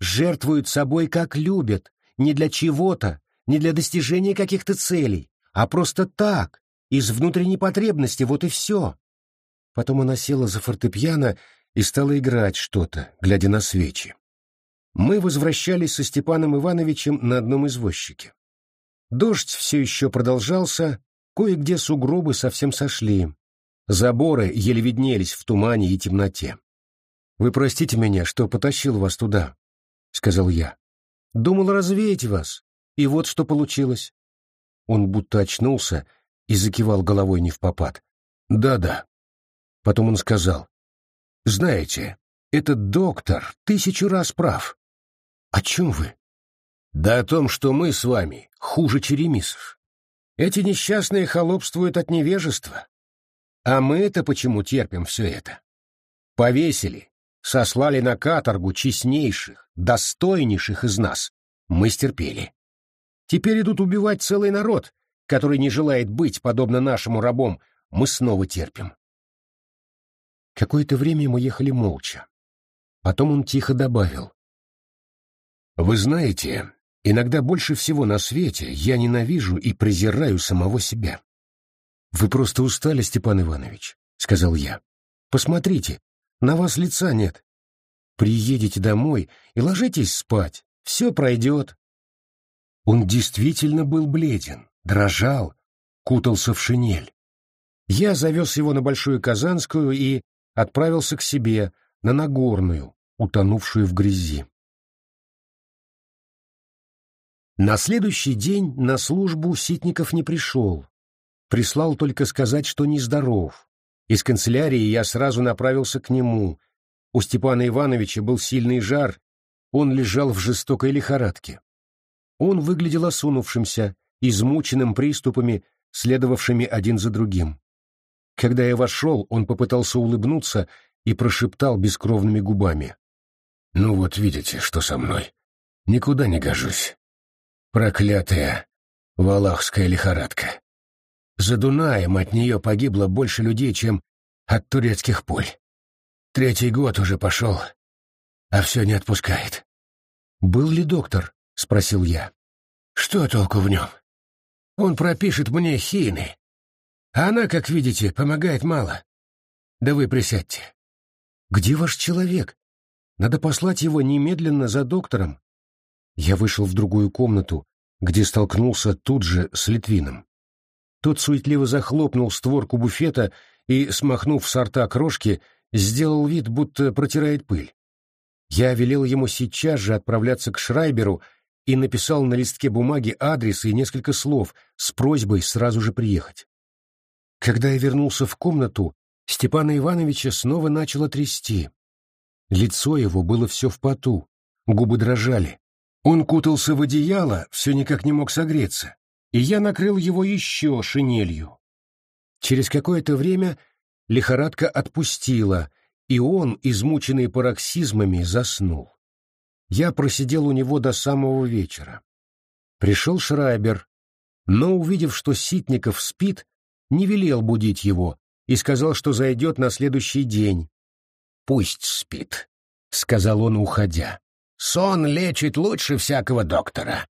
Жертвуют собой, как любят, не для чего-то, не для достижения каких-то целей, а просто так, из внутренней потребности, вот и все. Потом она села за фортепиано и стала играть что-то, глядя на свечи. Мы возвращались со Степаном Ивановичем на одном извозчике. Дождь все еще продолжался, кое-где сугробы совсем сошли. Заборы еле виднелись в тумане и темноте. «Вы простите меня, что потащил вас туда», — сказал я. «Думал развеять вас, и вот что получилось. Он будто очнулся и закивал головой не в попад. Да-да. Потом он сказал. Знаете, этот доктор тысячу раз прав. О чем вы? Да о том, что мы с вами хуже черемисов. Эти несчастные холопствуют от невежества. А мы-то почему терпим все это? Повесили, сослали на каторгу честнейших, достойнейших из нас. Мы стерпели. Теперь идут убивать целый народ, который не желает быть, подобно нашему рабам, мы снова терпим. Какое-то время мы ехали молча. Потом он тихо добавил. «Вы знаете, иногда больше всего на свете я ненавижу и презираю самого себя». «Вы просто устали, Степан Иванович», — сказал я. «Посмотрите, на вас лица нет. Приедете домой и ложитесь спать, Все пройдет. Он действительно был бледен, дрожал, кутался в шинель. Я завез его на Большую Казанскую и отправился к себе, на Нагорную, утонувшую в грязи. На следующий день на службу Ситников не пришел. Прислал только сказать, что нездоров. Из канцелярии я сразу направился к нему. У Степана Ивановича был сильный жар, он лежал в жестокой лихорадке. Он выглядел осунувшимся, измученным приступами, следовавшими один за другим. Когда я вошел, он попытался улыбнуться и прошептал бескровными губами. «Ну вот видите, что со мной. Никуда не гожусь. Проклятая валахская лихорадка. За Дунаем от нее погибло больше людей, чем от турецких пуль. Третий год уже пошел, а все не отпускает. «Был ли доктор?» — спросил я. «Что толку в нем? Он пропишет мне хины. А она, как видите, помогает мало. Да вы присядьте». «Где ваш человек? Надо послать его немедленно за доктором». Я вышел в другую комнату, где столкнулся тут же с Литвином. Тот суетливо захлопнул створку буфета и, смахнув с рта крошки, сделал вид, будто протирает пыль. Я велел ему сейчас же отправляться к Шрайберу и написал на листке бумаги адрес и несколько слов с просьбой сразу же приехать. Когда я вернулся в комнату, Степана Ивановича снова начало трясти. Лицо его было все в поту, губы дрожали. Он кутался в одеяло, все никак не мог согреться и я накрыл его еще шинелью. Через какое-то время лихорадка отпустила, и он, измученный пароксизмами, заснул. Я просидел у него до самого вечера. Пришел Шрайбер, но, увидев, что Ситников спит, не велел будить его и сказал, что зайдет на следующий день. «Пусть спит», — сказал он, уходя. «Сон лечит лучше всякого доктора.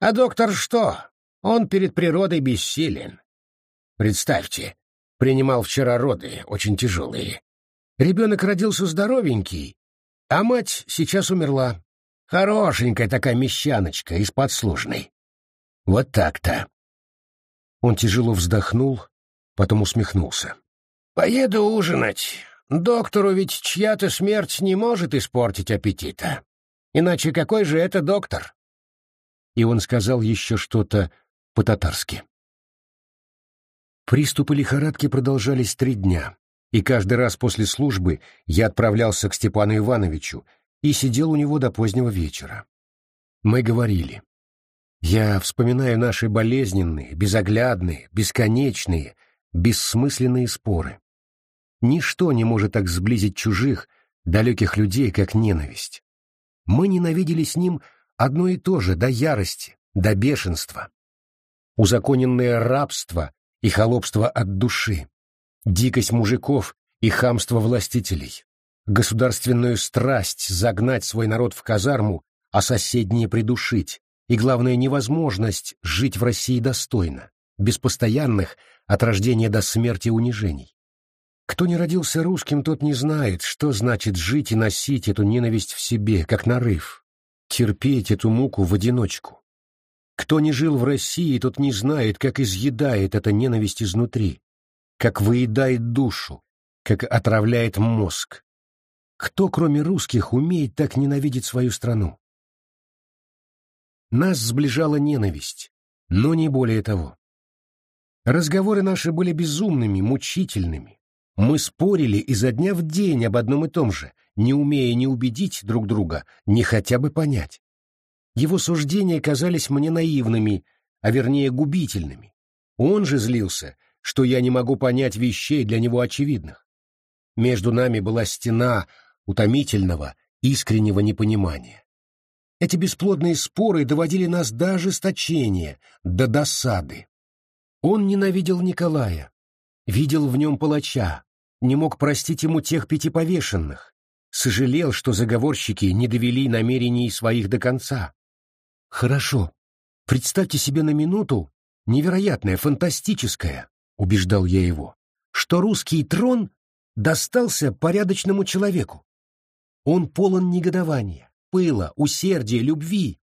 А доктор что? Он перед природой бессилен. Представьте, принимал вчера роды, очень тяжелые. Ребенок родился здоровенький, а мать сейчас умерла. Хорошенькая такая мещаночка из подслужной. Вот так-то. Он тяжело вздохнул, потом усмехнулся. «Поеду ужинать. Доктору ведь чья-то смерть не может испортить аппетита. Иначе какой же это доктор?» И он сказал еще что-то по-татарски. Приступы лихорадки продолжались три дня, и каждый раз после службы я отправлялся к Степану Ивановичу и сидел у него до позднего вечера. Мы говорили. Я вспоминаю наши болезненные, безоглядные, бесконечные, бессмысленные споры. Ничто не может так сблизить чужих, далеких людей, как ненависть. Мы ненавидели с ним одно и то же, до ярости, до бешенства узаконенное рабство и холопство от души, дикость мужиков и хамство властителей, государственную страсть загнать свой народ в казарму, а соседние придушить, и, главное, невозможность жить в России достойно, без постоянных от рождения до смерти унижений. Кто не родился русским, тот не знает, что значит жить и носить эту ненависть в себе, как нарыв, терпеть эту муку в одиночку. Кто не жил в России, тот не знает, как изъедает эта ненависть изнутри, как выедает душу, как отравляет мозг. Кто, кроме русских, умеет так ненавидеть свою страну? Нас сближала ненависть, но не более того. Разговоры наши были безумными, мучительными. Мы спорили изо дня в день об одном и том же, не умея ни убедить друг друга, ни хотя бы понять. Его суждения казались мне наивными, а вернее губительными. Он же злился, что я не могу понять вещей для него очевидных. Между нами была стена утомительного, искреннего непонимания. Эти бесплодные споры доводили нас до ожесточения, до досады. Он ненавидел Николая, видел в нем палача, не мог простить ему тех пяти повешенных, сожалел, что заговорщики не довели намерений своих до конца. Хорошо. Представьте себе на минуту невероятное, фантастическое, убеждал я его, что русский трон достался порядочному человеку. Он полон негодования, пыла, усердия, любви.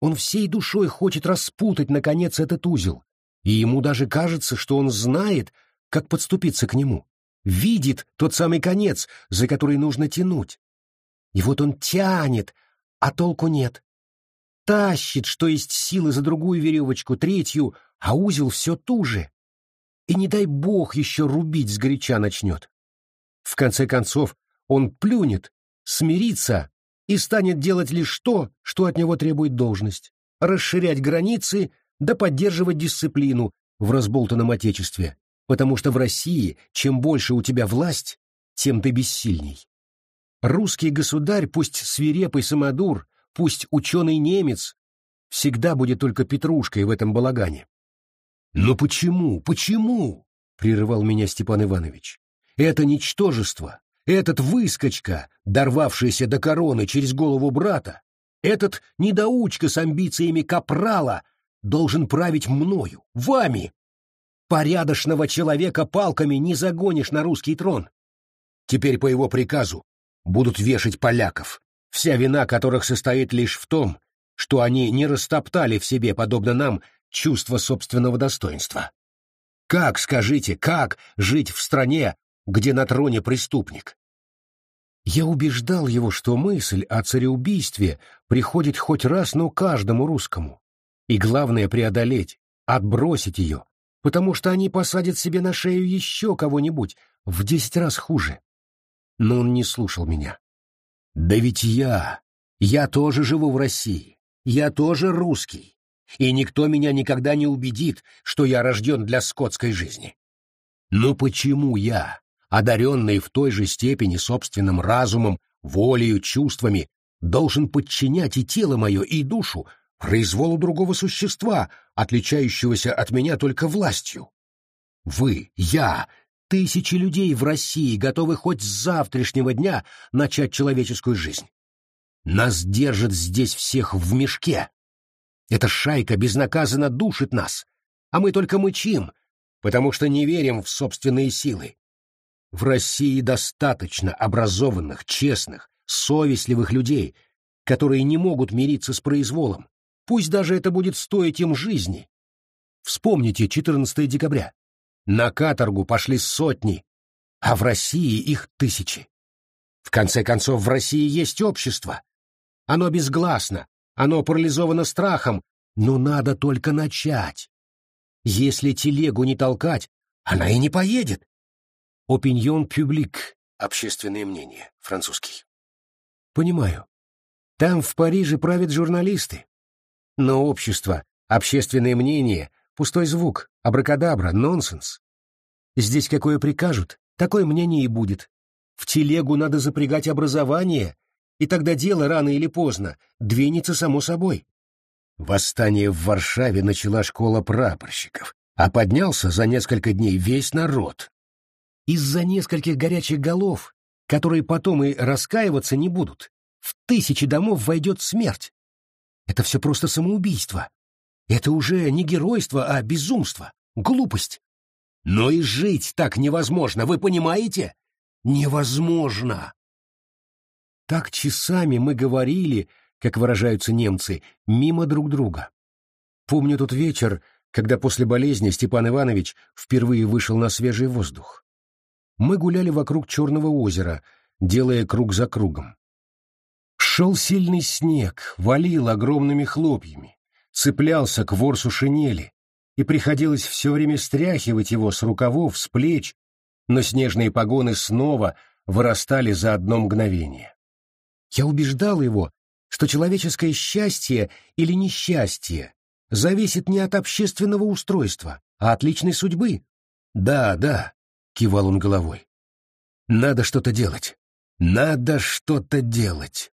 Он всей душой хочет распутать, наконец, этот узел, и ему даже кажется, что он знает, как подступиться к нему, видит тот самый конец, за который нужно тянуть. И вот он тянет, а толку нет. Тащит, что есть силы за другую веревочку, третью, а узел все туже. И не дай бог еще рубить сгоряча начнет. В конце концов, он плюнет, смирится и станет делать лишь то, что от него требует должность, расширять границы да поддерживать дисциплину в разболтанном отечестве, потому что в России чем больше у тебя власть, тем ты бессильней. Русский государь, пусть свирепый самодур, пусть ученый немец, всегда будет только петрушкой в этом балагане. «Но почему, почему?» — прерывал меня Степан Иванович. «Это ничтожество, этот выскочка, дорвавшийся до короны через голову брата, этот недоучка с амбициями капрала должен править мною, вами. Порядочного человека палками не загонишь на русский трон. Теперь по его приказу будут вешать поляков, вся вина которых состоит лишь в том, что они не растоптали в себе, подобно нам, чувство собственного достоинства. Как, скажите, как жить в стране, где на троне преступник? Я убеждал его, что мысль о цареубийстве приходит хоть раз, но каждому русскому. И главное преодолеть, отбросить ее, потому что они посадят себе на шею еще кого-нибудь в десять раз хуже. Но он не слушал меня. Да ведь я, я тоже живу в России, я тоже русский и никто меня никогда не убедит, что я рожден для скотской жизни. Но почему я, одаренный в той же степени собственным разумом, волею, чувствами, должен подчинять и тело мое, и душу произволу другого существа, отличающегося от меня только властью? Вы, я, тысячи людей в России готовы хоть с завтрашнего дня начать человеческую жизнь. Нас держат здесь всех в мешке, эта шайка безнаказанно душит нас, а мы только мычим, потому что не верим в собственные силы. В России достаточно образованных, честных, совестливых людей, которые не могут мириться с произволом, пусть даже это будет стоить им жизни. Вспомните 14 декабря. На каторгу пошли сотни, а в России их тысячи. В конце концов, в России есть общество. Оно безгласно, оно парализовано страхом, но надо только начать. Если телегу не толкать, она и не поедет. Опиньон публик, общественное мнение, французский. Понимаю. Там в Париже правят журналисты. Но общество, общественное мнение — пустой звук, абракадабра, нонсенс. Здесь какое прикажут, такое мнение и будет. В телегу надо запрягать образование, и тогда дело рано или поздно двинется само собой. Восстание в Варшаве начала школа прапорщиков, а поднялся за несколько дней весь народ. Из-за нескольких горячих голов, которые потом и раскаиваться не будут, в тысячи домов войдет смерть. Это все просто самоубийство. Это уже не геройство, а безумство, глупость. Но и жить так невозможно, вы понимаете? Невозможно. Так часами мы говорили, как выражаются немцы, мимо друг друга. Помню тот вечер, когда после болезни Степан Иванович впервые вышел на свежий воздух. Мы гуляли вокруг Черного озера, делая круг за кругом. Шел сильный снег, валил огромными хлопьями, цеплялся к ворсу шинели, и приходилось все время стряхивать его с рукавов, с плеч, но снежные погоны снова вырастали за одно мгновение. Я убеждал его, что человеческое счастье или несчастье зависит не от общественного устройства, а от личной судьбы. «Да, да», — кивал он головой. «Надо что-то делать. Надо что-то делать».